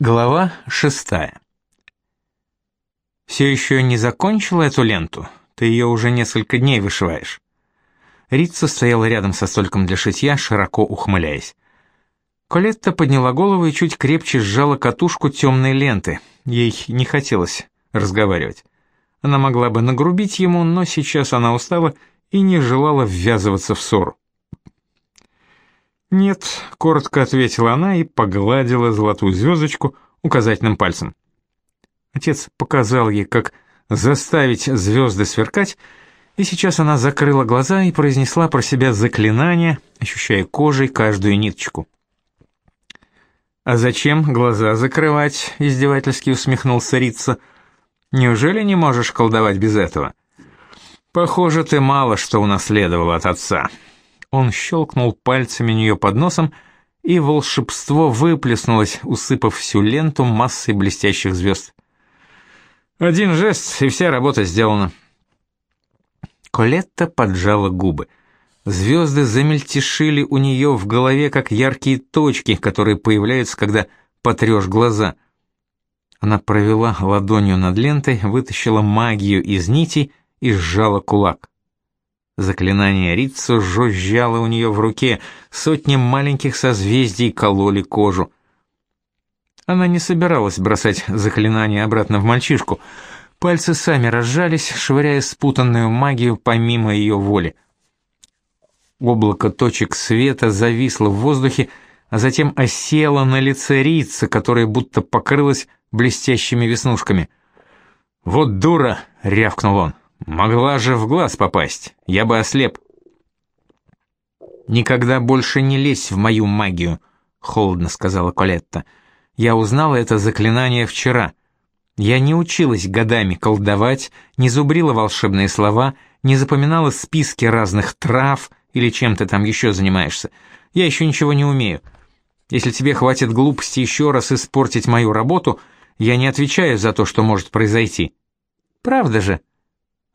Глава шестая. «Все еще не закончила эту ленту? Ты ее уже несколько дней вышиваешь». Рица стояла рядом со столиком для шитья, широко ухмыляясь. Колетта подняла голову и чуть крепче сжала катушку темной ленты. Ей не хотелось разговаривать. Она могла бы нагрубить ему, но сейчас она устала и не желала ввязываться в ссору. «Нет», — коротко ответила она и погладила золотую звездочку указательным пальцем. Отец показал ей, как заставить звезды сверкать, и сейчас она закрыла глаза и произнесла про себя заклинание, ощущая кожей каждую ниточку. «А зачем глаза закрывать?» — издевательски усмехнулся Рица. «Неужели не можешь колдовать без этого?» «Похоже, ты мало что унаследовал от отца». Он щелкнул пальцами у нее под носом, и волшебство выплеснулось, усыпав всю ленту массой блестящих звезд. Один жест, и вся работа сделана. Колетта поджала губы. Звезды замельтешили у нее в голове, как яркие точки, которые появляются, когда потрешь глаза. Она провела ладонью над лентой, вытащила магию из нитей и сжала кулак. Заклинание Риццо жужжало у нее в руке, сотни маленьких созвездий кололи кожу. Она не собиралась бросать заклинание обратно в мальчишку. Пальцы сами разжались, швыряя спутанную магию помимо ее воли. Облако точек света зависло в воздухе, а затем осело на лице Рица, которое будто покрылось блестящими веснушками. «Вот дура!» — рявкнул он. Могла же в глаз попасть, я бы ослеп. Никогда больше не лезь в мою магию, холодно сказала Колетта. Я узнала это заклинание вчера. Я не училась годами колдовать, не зубрила волшебные слова, не запоминала списки разных трав или чем ты там еще занимаешься. Я еще ничего не умею. Если тебе хватит глупости еще раз испортить мою работу, я не отвечаю за то, что может произойти. Правда же?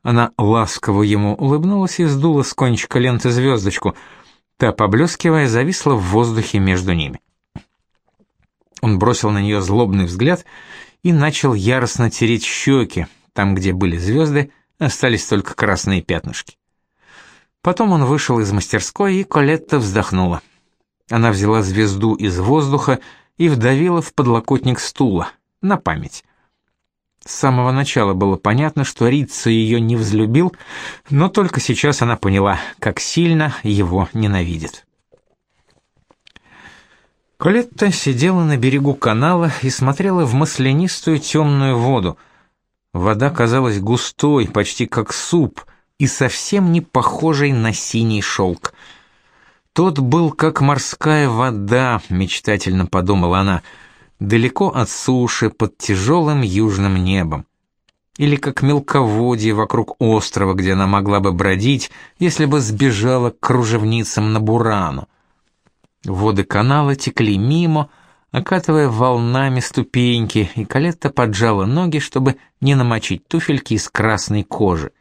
Она ласково ему улыбнулась и сдула с кончика ленты звездочку. Та, поблескивая, зависла в воздухе между ними. Он бросил на нее злобный взгляд и начал яростно тереть щеки. Там, где были звезды, остались только красные пятнышки. Потом он вышел из мастерской, и Колетта вздохнула. Она взяла звезду из воздуха и вдавила в подлокотник стула, на память. С самого начала было понятно, что Рица ее не взлюбил, но только сейчас она поняла, как сильно его ненавидит. Колетта сидела на берегу канала и смотрела в маслянистую темную воду. Вода казалась густой, почти как суп, и совсем не похожей на синий шелк. Тот был как морская вода, мечтательно подумала она, — далеко от суши, под тяжелым южным небом. Или как мелководье вокруг острова, где она могла бы бродить, если бы сбежала к кружевницам на Бурану. Воды канала текли мимо, окатывая волнами ступеньки, и Калетта поджала ноги, чтобы не намочить туфельки из красной кожи.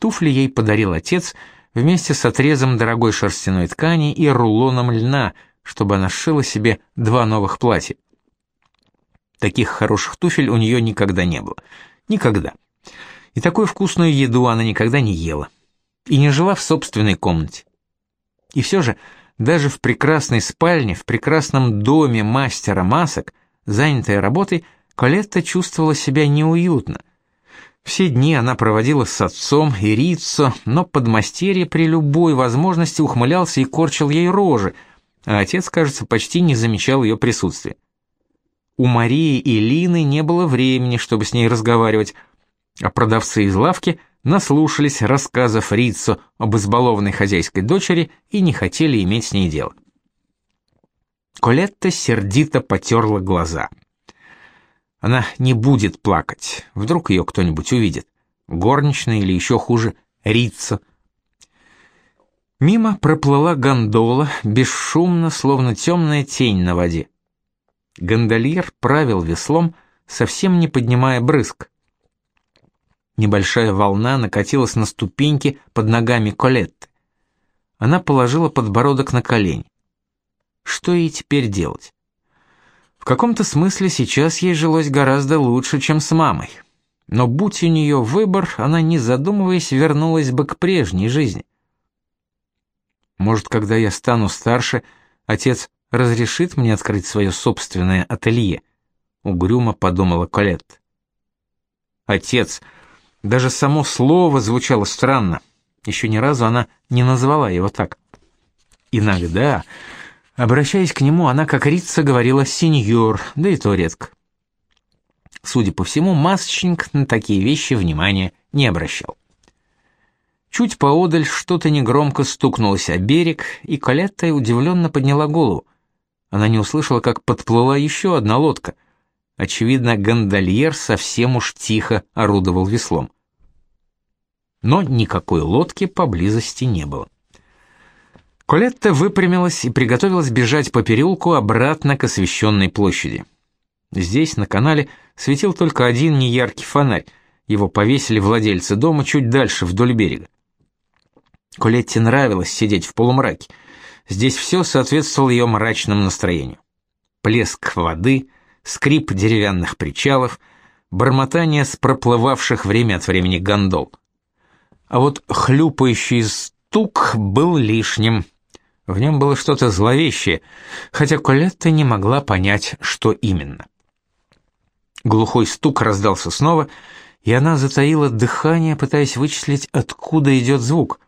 Туфли ей подарил отец вместе с отрезом дорогой шерстяной ткани и рулоном льна — чтобы она сшила себе два новых платья. Таких хороших туфель у нее никогда не было. Никогда. И такую вкусную еду она никогда не ела. И не жила в собственной комнате. И все же, даже в прекрасной спальне, в прекрасном доме мастера масок, занятая работой, Колетта чувствовала себя неуютно. Все дни она проводила с отцом и Риццо, но подмастерье при любой возможности ухмылялся и корчил ей рожи – а отец, кажется, почти не замечал ее присутствия. У Марии и Лины не было времени, чтобы с ней разговаривать, а продавцы из лавки наслушались рассказов Риццо об избалованной хозяйской дочери и не хотели иметь с ней дело. Колетта сердито потерла глаза. Она не будет плакать, вдруг ее кто-нибудь увидит. Горничная или еще хуже, Риццо – Мимо проплыла гондола, бесшумно, словно темная тень на воде. Гондольер правил веслом, совсем не поднимая брызг. Небольшая волна накатилась на ступеньки под ногами Колетты. Она положила подбородок на колени. Что ей теперь делать? В каком-то смысле сейчас ей жилось гораздо лучше, чем с мамой. Но будь у нее выбор, она, не задумываясь, вернулась бы к прежней жизни. Может, когда я стану старше, отец разрешит мне открыть свое собственное ателье, угрюмо подумала Колетт. Отец, даже само слово звучало странно. Еще ни разу она не назвала его так. Иногда Обращаясь к нему, она, как Рица, говорила «сеньор», да и то редко. Судя по всему, масочник на такие вещи внимания не обращал. Чуть поодаль что-то негромко стукнулось о берег, и Калетта удивленно подняла голову. Она не услышала, как подплыла еще одна лодка. Очевидно, гондольер совсем уж тихо орудовал веслом. Но никакой лодки поблизости не было. Колетта выпрямилась и приготовилась бежать по переулку обратно к освещенной площади. Здесь, на канале, светил только один неяркий фонарь. Его повесили владельцы дома чуть дальше, вдоль берега. Колетте нравилось сидеть в полумраке. Здесь все соответствовало ее мрачному настроению. Плеск воды, скрип деревянных причалов, бормотание с проплывавших время от времени гондол. А вот хлюпающий стук был лишним. В нем было что-то зловещее, хотя Колетта не могла понять, что именно. Глухой стук раздался снова, и она затаила дыхание, пытаясь вычислить, откуда идет звук.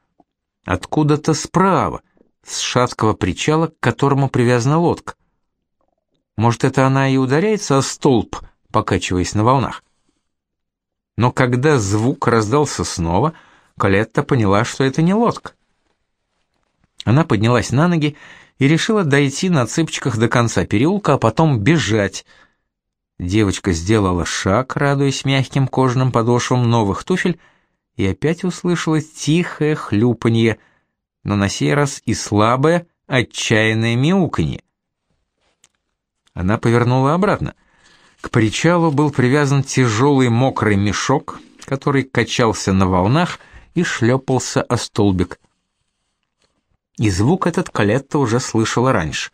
Откуда-то справа, с шаткого причала, к которому привязана лодка. Может, это она и ударяется о столб, покачиваясь на волнах. Но когда звук раздался снова, Колетта поняла, что это не лодка. Она поднялась на ноги и решила дойти на цыпочках до конца переулка, а потом бежать. Девочка сделала шаг, радуясь мягким кожаным подошвам новых туфель, и опять услышала тихое хлюпанье, но на сей раз и слабое, отчаянное мяуканье. Она повернула обратно. К причалу был привязан тяжелый мокрый мешок, который качался на волнах и шлепался о столбик. И звук этот Калетта уже слышала раньше.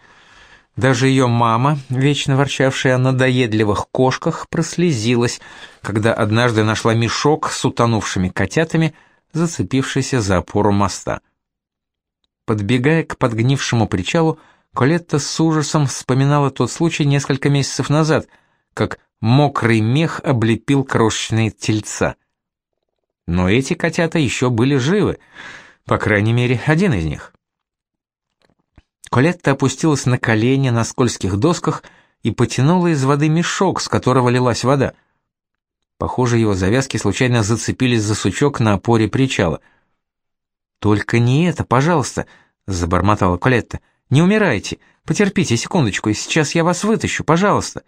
Даже ее мама, вечно ворчавшая о надоедливых кошках, прослезилась, когда однажды нашла мешок с утонувшими котятами, зацепившийся за опору моста. Подбегая к подгнившему причалу, Колетта с ужасом вспоминала тот случай несколько месяцев назад, как мокрый мех облепил крошечные тельца. Но эти котята еще были живы, по крайней мере, один из них. Колетта опустилась на колени на скользких досках и потянула из воды мешок, с которого лилась вода. Похоже, его завязки случайно зацепились за сучок на опоре причала. «Только не это, пожалуйста», — забормотала Колетта. «Не умирайте, потерпите секундочку, и сейчас я вас вытащу, пожалуйста».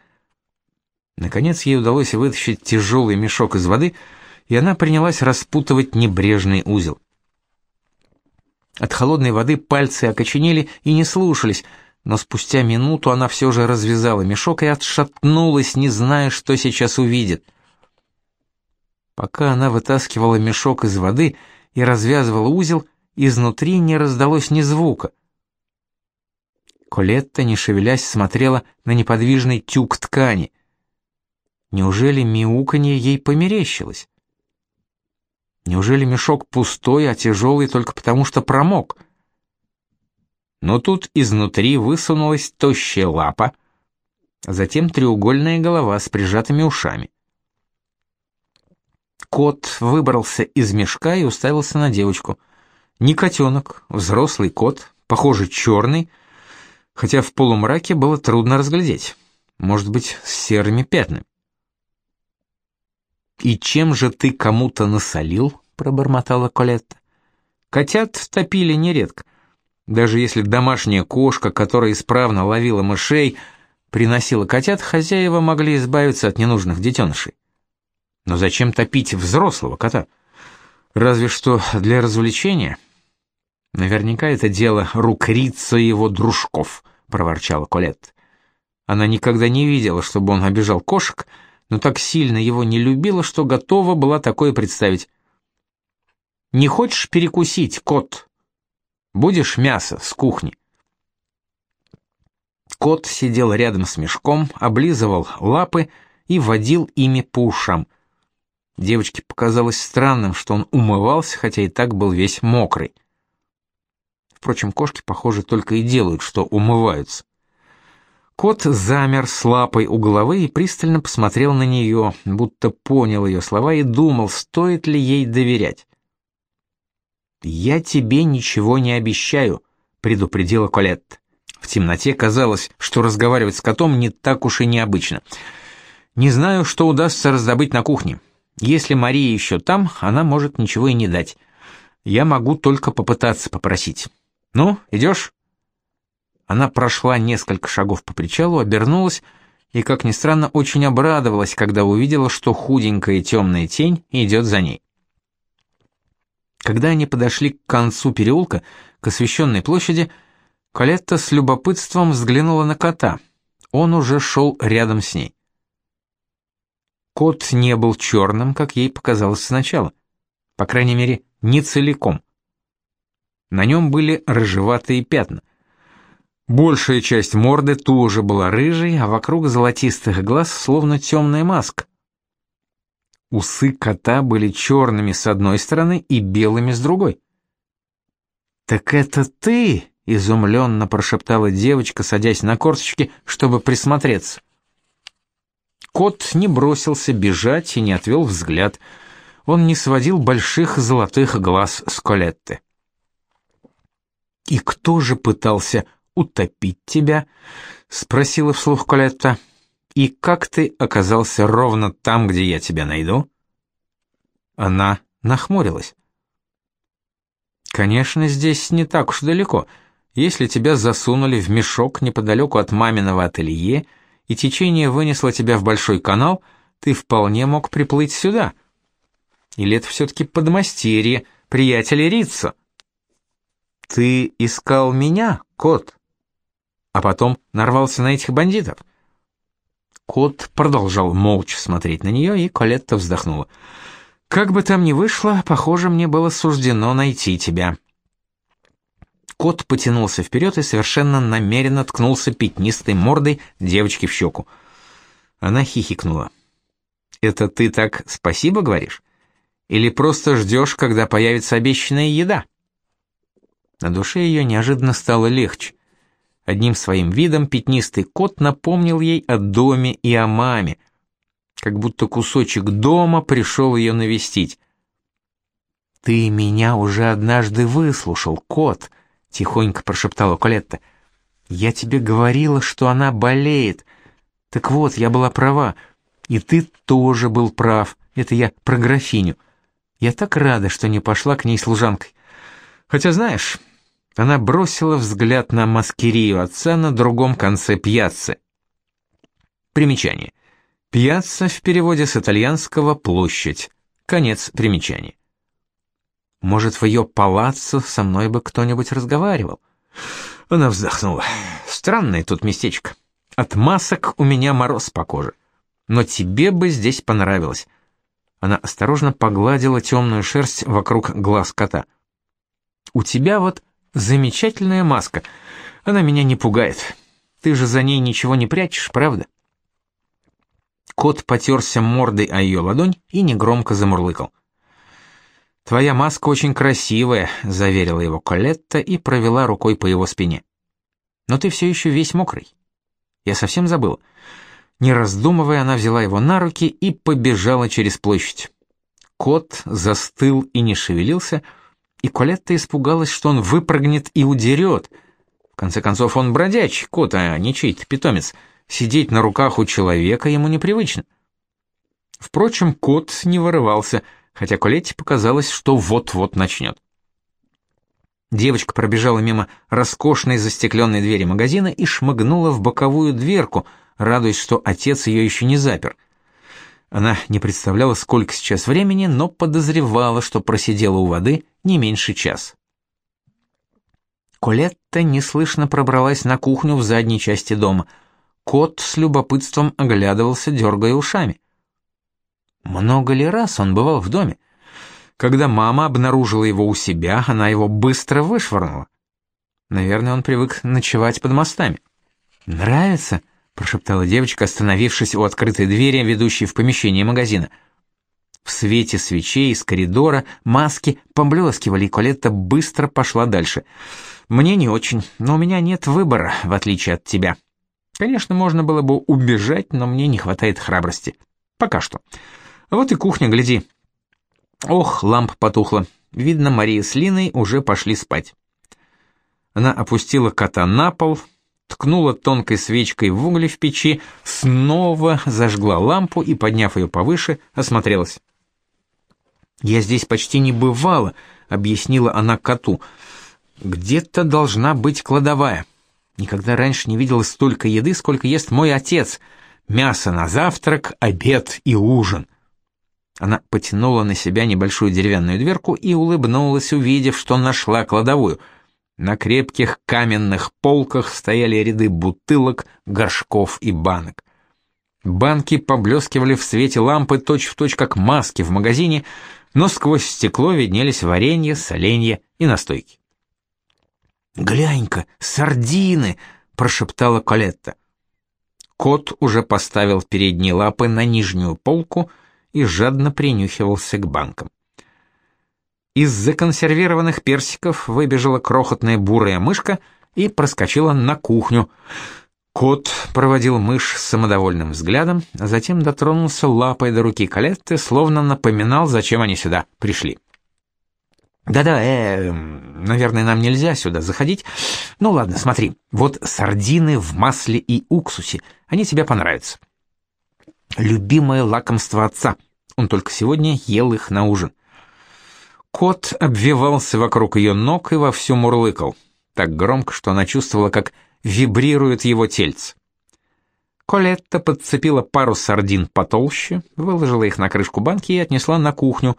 Наконец ей удалось вытащить тяжелый мешок из воды, и она принялась распутывать небрежный узел. От холодной воды пальцы окоченели и не слушались, но спустя минуту она все же развязала мешок и отшатнулась, не зная, что сейчас увидит. Пока она вытаскивала мешок из воды и развязывала узел, изнутри не раздалось ни звука. Колетта, не шевелясь, смотрела на неподвижный тюк ткани. Неужели мяуканье ей померещилось? Неужели мешок пустой, а тяжелый только потому, что промок? Но тут изнутри высунулась тощая лапа, затем треугольная голова с прижатыми ушами. Кот выбрался из мешка и уставился на девочку. Не котенок, взрослый кот, похоже, черный, хотя в полумраке было трудно разглядеть. Может быть, с серыми пятнами. «И чем же ты кому-то насолил?» — пробормотала Колетта. «Котят топили нередко. Даже если домашняя кошка, которая исправно ловила мышей, приносила котят, хозяева могли избавиться от ненужных детенышей. Но зачем топить взрослого кота? Разве что для развлечения?» «Наверняка это дело рук Рица и его дружков», — проворчала Колетта. Она никогда не видела, чтобы он обижал кошек, — но так сильно его не любила, что готова была такое представить. «Не хочешь перекусить, кот? Будешь мясо с кухни?» Кот сидел рядом с мешком, облизывал лапы и водил ими по ушам. Девочке показалось странным, что он умывался, хотя и так был весь мокрый. Впрочем, кошки, похоже, только и делают, что умываются. Кот замер с лапой у головы и пристально посмотрел на нее, будто понял ее слова и думал, стоит ли ей доверять. «Я тебе ничего не обещаю», — предупредила Колетта. В темноте казалось, что разговаривать с котом не так уж и необычно. «Не знаю, что удастся раздобыть на кухне. Если Мария еще там, она может ничего и не дать. Я могу только попытаться попросить. Ну, идешь?» Она прошла несколько шагов по причалу, обернулась и, как ни странно, очень обрадовалась, когда увидела, что худенькая темная тень идет за ней. Когда они подошли к концу переулка, к освещенной площади, Калетта с любопытством взглянула на кота. Он уже шел рядом с ней. Кот не был черным, как ей показалось сначала. По крайней мере, не целиком. На нем были рыжеватые пятна. Большая часть морды тоже была рыжей, а вокруг золотистых глаз словно темная маска. Усы кота были черными с одной стороны и белыми с другой. «Так это ты?» — изумленно прошептала девочка, садясь на корточки, чтобы присмотреться. Кот не бросился бежать и не отвел взгляд. Он не сводил больших золотых глаз с Колетты. «И кто же пытался утопить тебя?» — спросила вслух Колетта. И как ты оказался ровно там, где я тебя найду? Она нахмурилась. Конечно, здесь не так уж далеко. Если тебя засунули в мешок неподалеку от маминого ателье, и течение вынесло тебя в большой канал, ты вполне мог приплыть сюда. Или это все-таки подмастерье, приятеля Рица? Ты искал меня, кот, а потом нарвался на этих бандитов. Кот продолжал молча смотреть на нее, и Колетта вздохнула. «Как бы там ни вышло, похоже, мне было суждено найти тебя». Кот потянулся вперед и совершенно намеренно ткнулся пятнистой мордой девочки в щеку. Она хихикнула. «Это ты так спасибо говоришь? Или просто ждешь, когда появится обещанная еда?» На душе ее неожиданно стало легче. Одним своим видом пятнистый кот напомнил ей о доме и о маме, как будто кусочек дома пришел ее навестить. «Ты меня уже однажды выслушал, кот», — тихонько прошептала Колетта. «Я тебе говорила, что она болеет. Так вот, я была права, и ты тоже был прав. Это я про графиню. Я так рада, что не пошла к ней служанкой. Хотя, знаешь, она бросила взгляд на маскирию отца на другом конце пьяцы. Примечание. Пьяцца в переводе с итальянского «площадь». Конец примечания. Может, в ее палаццо со мной бы кто-нибудь разговаривал? Она вздохнула. Странное тут местечко. От масок у меня мороз по коже. Но тебе бы здесь понравилось. Она осторожно погладила темную шерсть вокруг глаз кота. У тебя вот Замечательная маска. Она меня не пугает. Ты же за ней ничего не прячешь, правда? Кот потерся мордой о ее ладонь и негромко замурлыкал. «Твоя маска очень красивая», — заверила его Колетта и провела рукой по его спине. «Но ты все еще весь мокрый. Я совсем забыла». Не раздумывая, она взяла его на руки и побежала через площадь. Кот застыл и не шевелился, — и Колетта испугалась, что он выпрыгнет и удерет. В конце концов, он бродячий кот, а не чей-то питомец. Сидеть на руках у человека ему непривычно. Впрочем, кот не вырывался, хотя Колетте показалось, что вот-вот начнет. Девочка пробежала мимо роскошной застекленной двери магазина и шмыгнула в боковую дверку, радуясь, что отец ее еще не запер. Она не представляла, сколько сейчас времени, но подозревала, что просидела у воды не меньше час. Колетта неслышно пробралась на кухню в задней части дома. Кот с любопытством оглядывался, дергая ушами. Много ли раз он бывал в доме? Когда мама обнаружила его у себя, она его быстро вышвырнула. Наверное, он привык ночевать под мостами. «Нравится?» — прошептала девочка, остановившись у открытой двери, ведущей в помещение магазина. В свете свечей из коридора маски поблескивали, и Колетта быстро пошла дальше. «Мне не очень, но у меня нет выбора, в отличие от тебя. Конечно, можно было бы убежать, но мне не хватает храбрости. Пока что. Вот и кухня, гляди». Ох, лампа потухла. Видно, Мария с Линой уже пошли спать. Она опустила кота на пол, ткнула тонкой свечкой в угли в печи, снова зажгла лампу и, подняв ее повыше, осмотрелась. «Я здесь почти не бывала», — объяснила она коту. «Где-то должна быть кладовая. Никогда раньше не видела столько еды, сколько ест мой отец. Мясо на завтрак, обед и ужин». Она потянула на себя небольшую деревянную дверку и улыбнулась, увидев, что нашла кладовую. На крепких каменных полках стояли ряды бутылок, горшков и банок. Банки поблескивали в свете лампы точь-в-точь, точь, как маски в магазине, но сквозь стекло виднелись варенье, соленья и настойки. «Глянь-ка, сардины!» — прошептала Колетта. Кот уже поставил передние лапы на нижнюю полку и жадно принюхивался к банкам. Из законсервированных персиков выбежала крохотная бурая мышка и проскочила на кухню — Кот проводил мышь с самодовольным взглядом, а затем дотронулся лапой до руки Калетты, словно напоминал, зачем они сюда пришли. «Да-да, э, наверное, нам нельзя сюда заходить. Ну ладно, смотри, вот сардины в масле и уксусе, они тебе понравятся. Любимое лакомство отца, он только сегодня ел их на ужин». Кот обвивался вокруг ее ног и вовсю мурлыкал, так громко, что она чувствовала, как вибрирует его тельце. Колетта подцепила пару сардин потолще, выложила их на крышку банки и отнесла на кухню.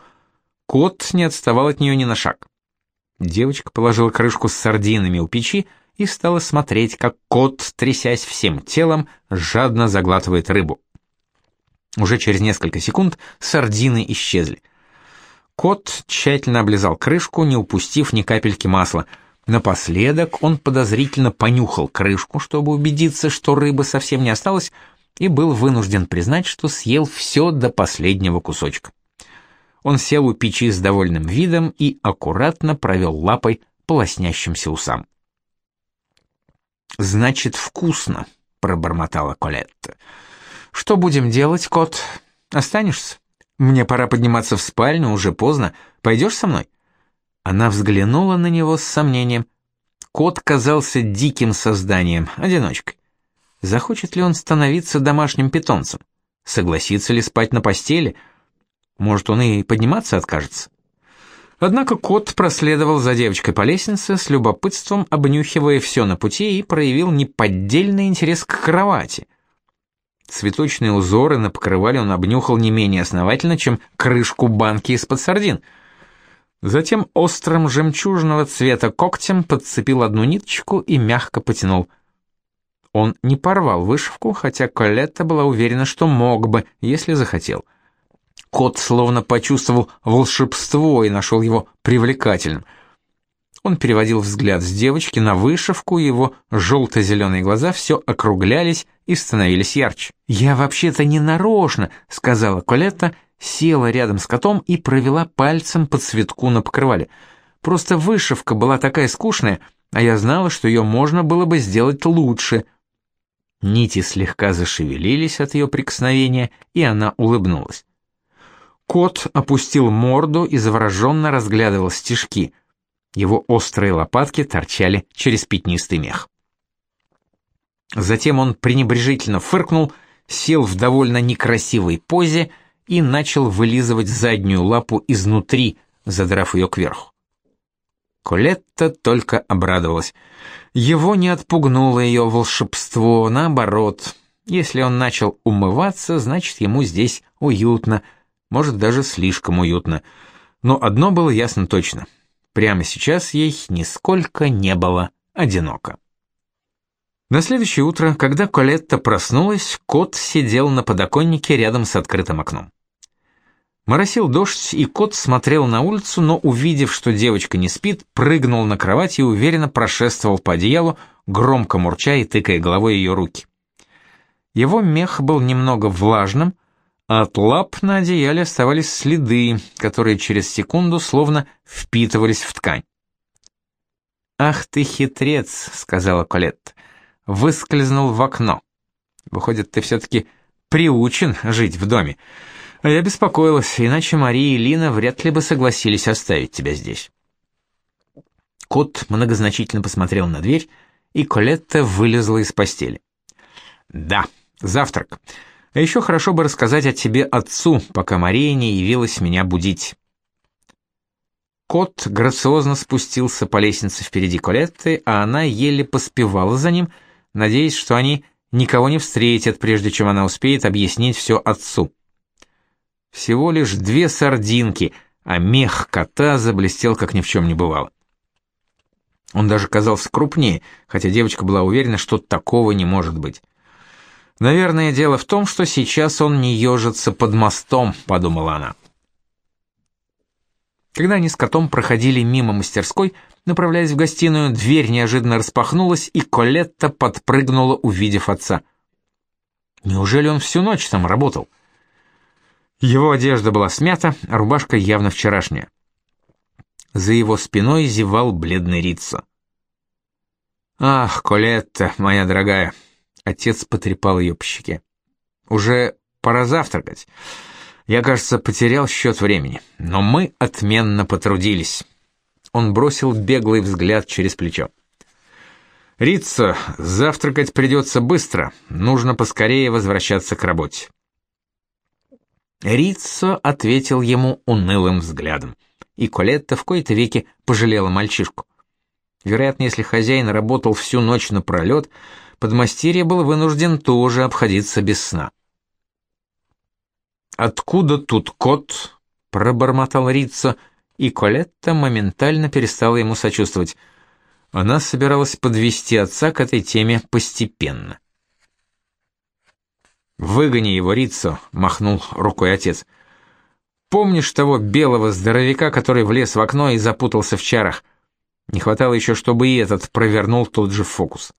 Кот не отставал от нее ни на шаг. Девочка положила крышку с сардинами у печи и стала смотреть, как кот, трясясь всем телом, жадно заглатывает рыбу. Уже через несколько секунд сардины исчезли. Кот тщательно облизал крышку, не упустив ни капельки масла — Напоследок он подозрительно понюхал крышку, чтобы убедиться, что рыбы совсем не осталось, и был вынужден признать, что съел все до последнего кусочка. Он сел у печи с довольным видом и аккуратно провел лапой по лоснящимся усам. «Значит, вкусно», — пробормотала Колетта. «Что будем делать, кот? Останешься? Мне пора подниматься в спальню, уже поздно. Пойдешь со мной?» Она взглянула на него с сомнением. Кот казался диким созданием, одиночкой. Захочет ли он становиться домашним питомцем? Согласится ли спать на постели? Может, он и подниматься откажется? Однако кот проследовал за девочкой по лестнице, с любопытством обнюхивая все на пути и проявил неподдельный интерес к кровати. Цветочные узоры на покрывале он обнюхал не менее основательно, чем крышку банки из-под сардин — Затем острым жемчужного цвета когтем подцепил одну ниточку и мягко потянул. Он не порвал вышивку, хотя Колетта была уверена, что мог бы, если захотел. Кот словно почувствовал волшебство и нашел его привлекательным. Он переводил взгляд с девочки на вышивку, его желто-зеленые глаза все округлялись и становились ярче. «Я вообще-то не нарочно», — сказала Колетта, села рядом с котом и провела пальцем по цветку на покрывале. Просто вышивка была такая скучная, а я знала, что ее можно было бы сделать лучше. Нити слегка зашевелились от ее прикосновения, и она улыбнулась. Кот опустил морду и завороженно разглядывал стежки. Его острые лопатки торчали через пятнистый мех. Затем он пренебрежительно фыркнул, сел в довольно некрасивой позе и начал вылизывать заднюю лапу изнутри, задрав ее кверху. Колетта только обрадовалась. Его не отпугнуло ее волшебство, наоборот. Если он начал умываться, значит, ему здесь уютно, может, даже слишком уютно. Но одно было ясно точно. Прямо сейчас ей нисколько не было одиноко. На следующее утро, когда Колетта проснулась, кот сидел на подоконнике рядом с открытым окном. Моросил дождь, и кот смотрел на улицу, но, увидев, что девочка не спит, прыгнул на кровать и уверенно прошествовал по одеялу, громко мурча и тыкая головой ее руки. Его мех был немного влажным, от лап на одеяле оставались следы, которые через секунду словно впитывались в ткань. «Ах ты хитрец», — сказала Колетта, — выскользнул в окно. «Выходит, ты все-таки приучен жить в доме». А я беспокоилась, иначе Мария и Лина вряд ли бы согласились оставить тебя здесь. Кот многозначительно посмотрел на дверь, и Колетта вылезла из постели. «Да, завтрак. А еще хорошо бы рассказать о тебе отцу, пока Мария не явилась меня будить». Кот грациозно спустился по лестнице впереди Колетты, а она еле поспевала за ним, надеясь, что они никого не встретят, прежде чем она успеет объяснить все отцу. Всего лишь две сардинки, а мех кота заблестел, как ни в чем не бывало. Он даже казался крупнее, хотя девочка была уверена, что такого не может быть. «Наверное, дело в том, что сейчас он не ежится под мостом», — подумала она. Когда они с котом проходили мимо мастерской, направляясь в гостиную, дверь неожиданно распахнулась, и Колетта подпрыгнула, увидев отца. Неужели он всю ночь там работал? — его одежда была смята, а рубашка явно вчерашняя. За его спиной зевал бледный Риццо. «Ах, Колетта, моя дорогая!» Отец потрепал ее по щеке. «Уже пора завтракать. Я, кажется, потерял счет времени, но мы отменно потрудились». Он бросил беглый взгляд через плечо. «Риццо, завтракать придется быстро, нужно поскорее возвращаться к работе». Риццо ответил ему унылым взглядом, и Колетта в кои-то веки пожалела мальчишку. Вероятно, если хозяин работал всю ночь напролет, подмастерье был вынужден тоже обходиться без сна. «Откуда тут кот?» — пробормотал Риццо, и Колетта моментально перестала ему сочувствовать. Она собиралась подвести отца к этой теме постепенно. «Выгони его, Риццо», — махнул рукой отец. «Помнишь того белого здоровяка, который влез в окно и запутался в чарах? Не хватало еще, чтобы и этот провернул тот же фокус».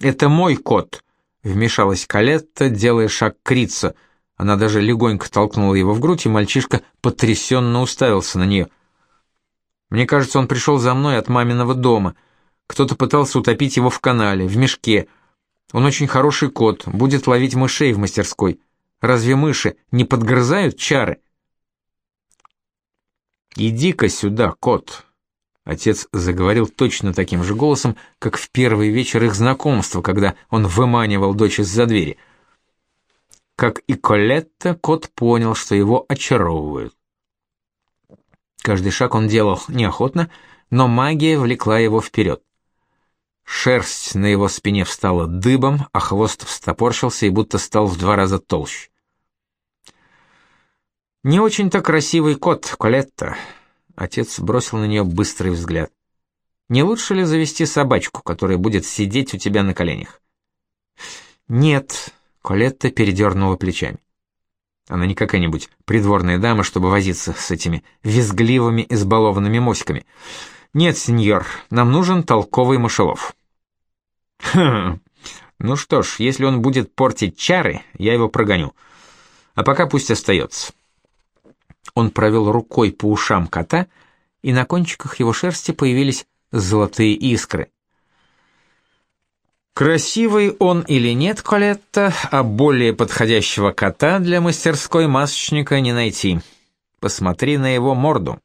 «Это мой кот», — вмешалась Калетта, делая шаг к Риццо. Она даже легонько толкнула его в грудь, и мальчишка потрясенно уставился на нее. «Мне кажется, он пришел за мной от маминого дома. Кто-то пытался утопить его в канале, в мешке». Он очень хороший кот, будет ловить мышей в мастерской. Разве мыши не подгрызают чары? «Иди-ка сюда, кот!» Отец заговорил точно таким же голосом, как в первый вечер их знакомства, когда он выманивал дочь из-за двери. Как и Колетта, кот понял, что его очаровывают. Каждый шаг он делал неохотно, но магия влекла его вперед. Шерсть на его спине встала дыбом, а хвост встопорщился и будто стал в два раза толще. «Не очень-то красивый кот, Колетта», — отец бросил на нее быстрый взгляд. «Не лучше ли завести собачку, которая будет сидеть у тебя на коленях?» «Нет», — Колетта передернула плечами. Она не какая-нибудь придворная дама, чтобы возиться с этими визгливыми избалованными моськами. «Нет, сеньор, нам нужен толковый мышелов». «Хм, ну что ж, если он будет портить чары, я его прогоню. А пока пусть остается». Он провел рукой по ушам кота, и на кончиках его шерсти появились золотые искры. Красивый он или нет, Колетта, а более подходящего кота для мастерской масочника не найти. Посмотри на его морду.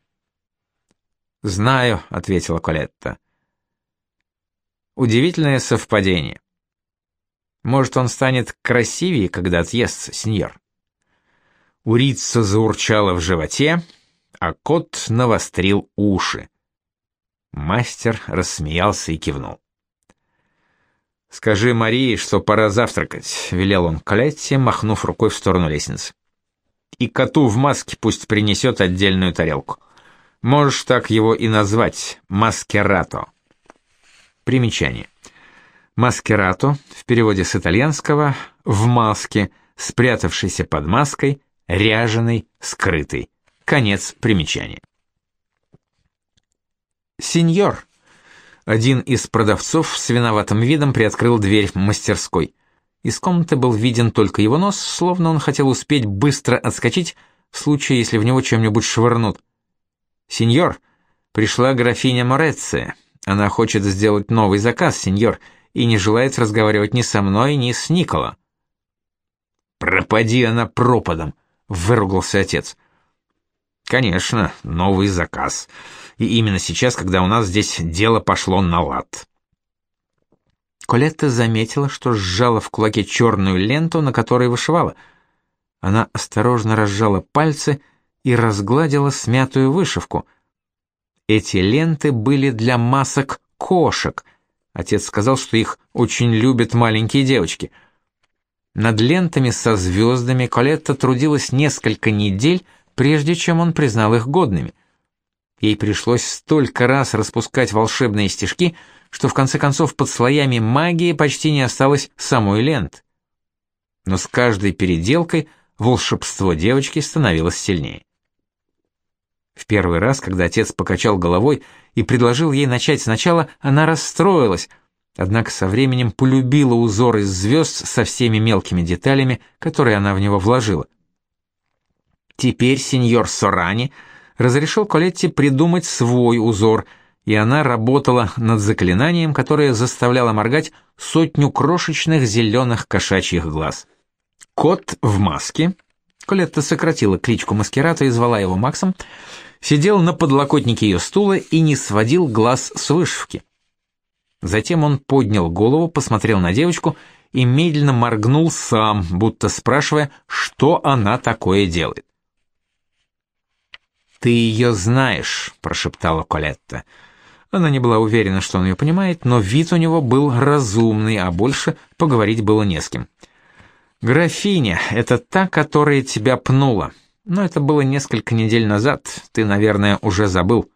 «Знаю», — ответила Колетта. Удивительное совпадение. Может, он станет красивее, когда отъестся, сеньор. Урица заурчала в животе, а кот навострил уши. Мастер рассмеялся и кивнул. «Скажи Марии, что пора завтракать», — велел он Калетте, махнув рукой в сторону лестницы. «И коту в маске пусть принесет отдельную тарелку. Можешь так его и назвать, маскерато». Примечание. Маскерато, в переводе с итальянского «в маске», спрятавшийся под маской, ряженый, скрытый. Конец примечания. Сеньор. Один из продавцов с виноватым видом приоткрыл дверь мастерской. Из комнаты был виден только его нос, словно он хотел успеть быстро отскочить в случае, если в него чем-нибудь швырнут. «Сеньор, пришла графиня Мореция. Она хочет сделать новый заказ, сеньор, и не желает разговаривать ни со мной, ни с Никола». «Пропади она пропадом!» — выругался отец. «Конечно, новый заказ. И именно сейчас, когда у нас здесь дело пошло на лад». Колетта заметила, что сжала в кулаке черную ленту, на которой вышивала. Она осторожно разжала пальцы и разгладила смятую вышивку. Эти ленты были для масок кошек. Отец сказал, что их очень любят маленькие девочки — над лентами со звездами Колетта трудилась несколько недель, прежде чем он признал их годными. Ей пришлось столько раз распускать волшебные стежки, что в конце концов под слоями магии почти не осталось самой ленты. Но с каждой переделкой волшебство девочки становилось сильнее. В первый раз, когда отец покачал головой и предложил ей начать сначала, она расстроилась — однако со временем полюбила узор из звезд со всеми мелкими деталями, которые она в него вложила. Теперь сеньор Сорани разрешил Колетте придумать свой узор, и она работала над заклинанием, которое заставляло моргать сотню крошечных зеленых кошачьих глаз. Кот в маске, Колетта сократила кличку маскирата и звала его Максом, сидел на подлокотнике ее стула и не сводил глаз с вышивки. Затем он поднял голову, посмотрел на девочку и медленно моргнул сам, будто спрашивая, что она такое делает. «Ты ее знаешь», — прошептала Колетта. Она не была уверена, что он ее понимает, но вид у него был разумный, а больше поговорить было не с кем. «Графиня, это та, которая тебя пнула. Но это было несколько недель назад, ты, наверное, уже забыл».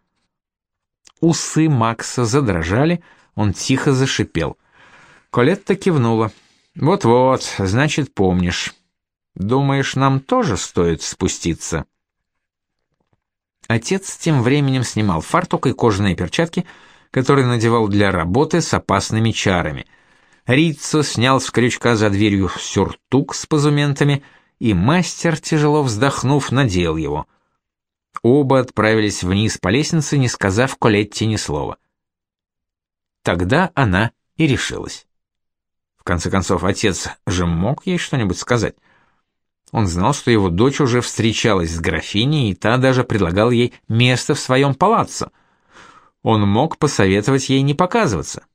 Усы Макса задрожали, — он тихо зашипел. Колетта кивнула. «Вот-вот, значит, помнишь. Думаешь, нам тоже стоит спуститься?» Отец тем временем снимал фартук и кожаные перчатки, которые надевал для работы с опасными чарами. Риццо снял с крючка за дверью сюртук с позументами, и мастер, тяжело вздохнув, надел его. Оба отправились вниз по лестнице, не сказав Колетте ни слова. Тогда она и решилась. В конце концов, отец же мог ей что-нибудь сказать. Он знал, что его дочь уже встречалась с графиней, и та даже предлагала ей место в своем палаццо. Он мог посоветовать ей не показываться.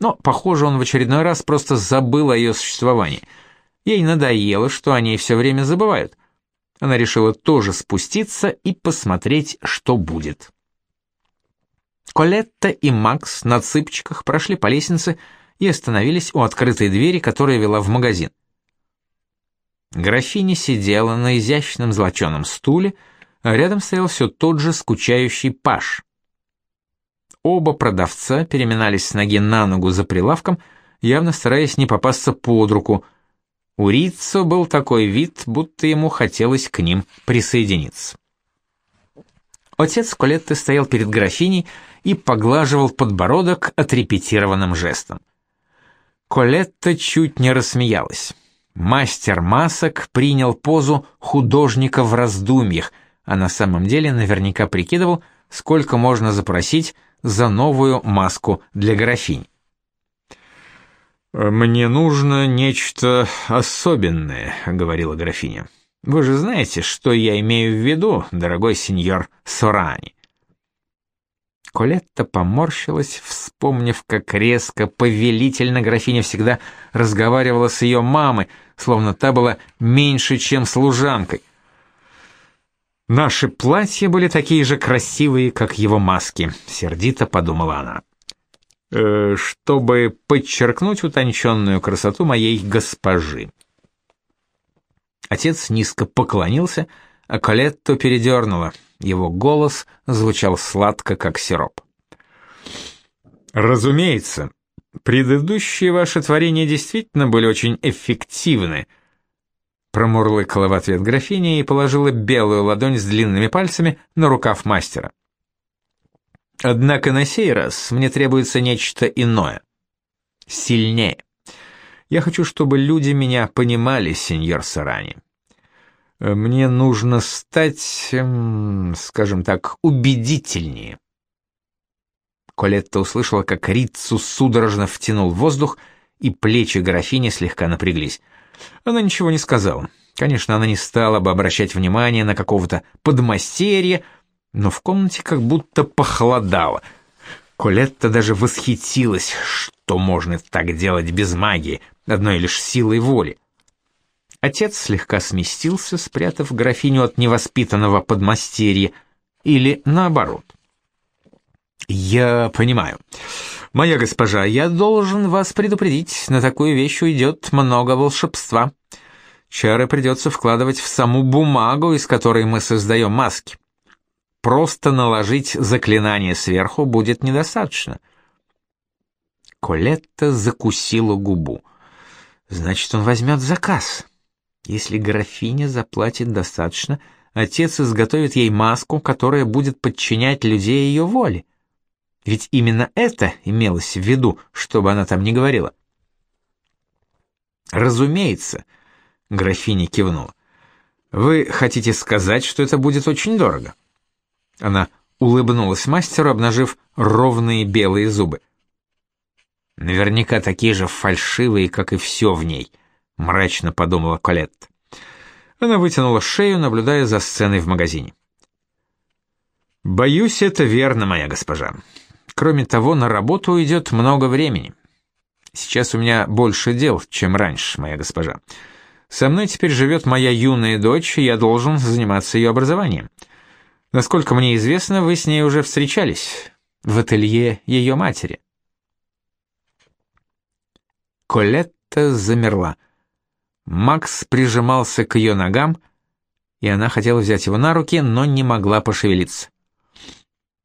Но, похоже, он в очередной раз просто забыл о ее существовании. Ей надоело, что о ней все время забывают. Она решила тоже спуститься и посмотреть, что будет. Колетта и Макс на цыпочках прошли по лестнице и остановились у открытой двери, которая вела в магазин. Графиня сидела на изящном золоченом стуле, а рядом стоял все тот же скучающий паш. Оба продавца переминались с ноги на ногу за прилавком, явно стараясь не попасться под руку. У Риццо был такой вид, будто ему хотелось к ним присоединиться. Отец Колетты стоял перед графиней и поглаживал подбородок отрепетированным жестом. Колетта чуть не рассмеялась. Мастер масок принял позу художника в раздумьях, а на самом деле наверняка прикидывал, сколько можно запросить за новую маску для графинь. «Мне нужно нечто особенное», — говорила графиня. Вы же знаете, что я имею в виду, дорогой сеньор Сорани. Колетта поморщилась, вспомнив, как резко, повелительно графиня всегда разговаривала с ее мамой, словно та была меньше, чем служанкой. «Наши платья были такие же красивые, как его маски», — сердито подумала она. «Э, «Чтобы подчеркнуть утонченную красоту моей госпожи». Отец низко поклонился, а Колетто передернула. Его голос звучал сладко, как сироп. «Разумеется, предыдущие ваши творения действительно были очень эффективны. Промурлыкала в ответ графиня и положила белую ладонь с длинными пальцами на рукав мастера. Однако на сей раз мне требуется нечто иное. Сильнее. Я хочу, чтобы люди меня понимали, сеньор Сарани. Мне нужно стать, эм, скажем так, убедительнее. Колетта услышала, как Рицу судорожно втянул воздух, и плечи графини слегка напряглись. Она ничего не сказала. Конечно, она не стала бы обращать внимание на какого-то подмастерья, но в комнате как будто похолодало. Колетта даже восхитилась, что можно так делать без магии, одной лишь силой воли. Отец слегка сместился, спрятав графиню от невоспитанного подмастерья, или наоборот. «Я понимаю. Моя госпожа, я должен вас предупредить, на такую вещь уйдет много волшебства. Чары придется вкладывать в саму бумагу, из которой мы создаем маски. Просто наложить заклинание сверху будет недостаточно». Колетта закусила губу. «Значит, он возьмет заказ». Если графиня заплатит достаточно, отец изготовит ей маску, которая будет подчинять людей ее воле. Ведь именно это имелось в виду, чтобы она там не говорила. Разумеется, графиня кивнула. Вы хотите сказать, что это будет очень дорого? Она улыбнулась мастеру, обнажив ровные белые зубы. Наверняка такие же фальшивые, как и все в ней —— мрачно подумала Колетта. Она вытянула шею, наблюдая за сценой в магазине. «Боюсь, это верно, моя госпожа. Кроме того, на работу уйдет много времени. Сейчас у меня больше дел, чем раньше, моя госпожа. Со мной теперь живет моя юная дочь, и я должен заниматься ее образованием. Насколько мне известно, вы с ней уже встречались в ателье ее матери». Колетта замерла. Макс прижимался к ее ногам, и она хотела взять его на руки, но не могла пошевелиться.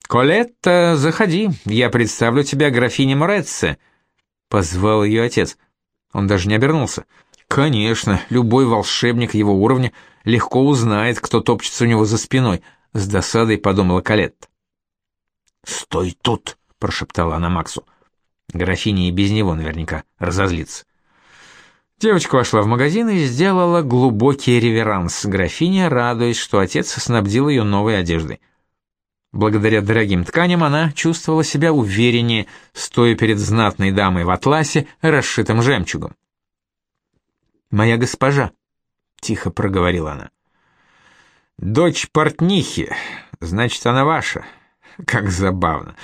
«Колетта, заходи, я представлю тебя графине Моретце», — позвал ее отец. Он даже не обернулся. «Конечно, любой волшебник его уровня легко узнает, кто топчется у него за спиной», — с досадой подумала Калетта. «Стой тут!» — прошептала она Максу. Графиня и без него наверняка разозлится. Девочка вошла в магазин и сделала глубокий реверанс графине, радуясь, что отец снабдил ее новой одеждой. Благодаря дорогим тканям она чувствовала себя увереннее, стоя перед знатной дамой в атласе, расшитым жемчугом. «Моя госпожа», — тихо проговорила она. «Дочь портнихи, значит, она ваша. Как забавно».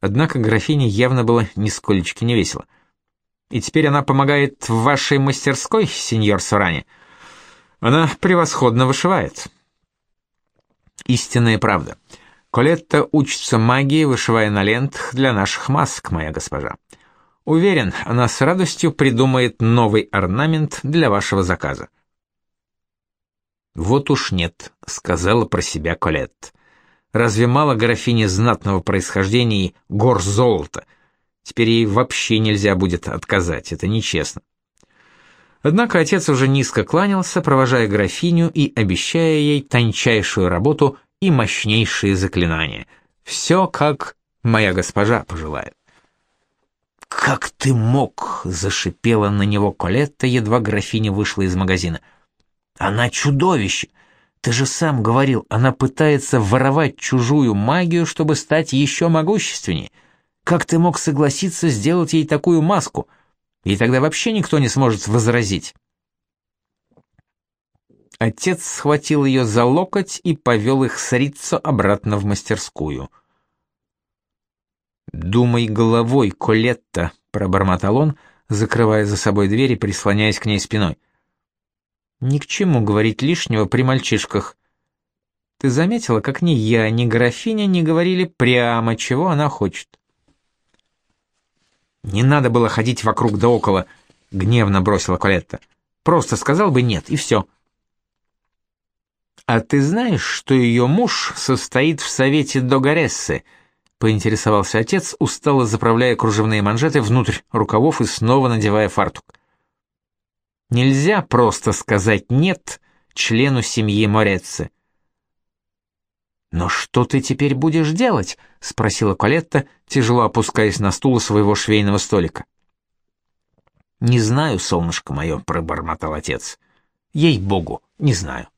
Однако графине явно было нисколечки не весело. И теперь она помогает в вашей мастерской, сеньор Сурани. Она превосходно вышивает. Истинная правда. Колетта учится магии, вышивая на лентах для наших масок, моя госпожа. Уверен, она с радостью придумает новый орнамент для вашего заказа. Вот уж нет, сказала про себя Колетта. Разве мало графине знатного происхождения и гор золота — Теперь ей вообще нельзя будет отказать, это нечестно. Однако отец уже низко кланялся, провожая графиню и обещая ей тончайшую работу и мощнейшие заклинания. Все, как моя госпожа пожелает. «Как ты мог?» — зашипела на него Колетта, едва графиня вышла из магазина. «Она чудовище! Ты же сам говорил, она пытается воровать чужую магию, чтобы стать еще могущественнее. Как ты мог согласиться сделать ей такую маску? И тогда вообще никто не сможет возразить. Отец схватил ее за локоть и повел их с Риццо обратно в мастерскую. «Думай головой, Колетта», — пробормотал он, закрывая за собой дверь и прислоняясь к ней спиной. «Ни к чему говорить лишнего при мальчишках. Ты заметила, как ни я, ни графиня не говорили прямо, чего она хочет?» «Не надо было ходить вокруг да около», — гневно бросила Колетта. «Просто сказал бы нет, и все». «А ты знаешь, что ее муж состоит в совете Догарессы?» — поинтересовался отец, устало заправляя кружевные манжеты внутрь рукавов и снова надевая фартук. Нельзя просто сказать «нет» члену семьи Морецци. «Но что ты теперь будешь делать?» — спросила Колетта, тяжело опускаясь на стул своего швейного столика. «Не знаю, солнышко мое», — пробормотал отец. «Ей-богу, не знаю».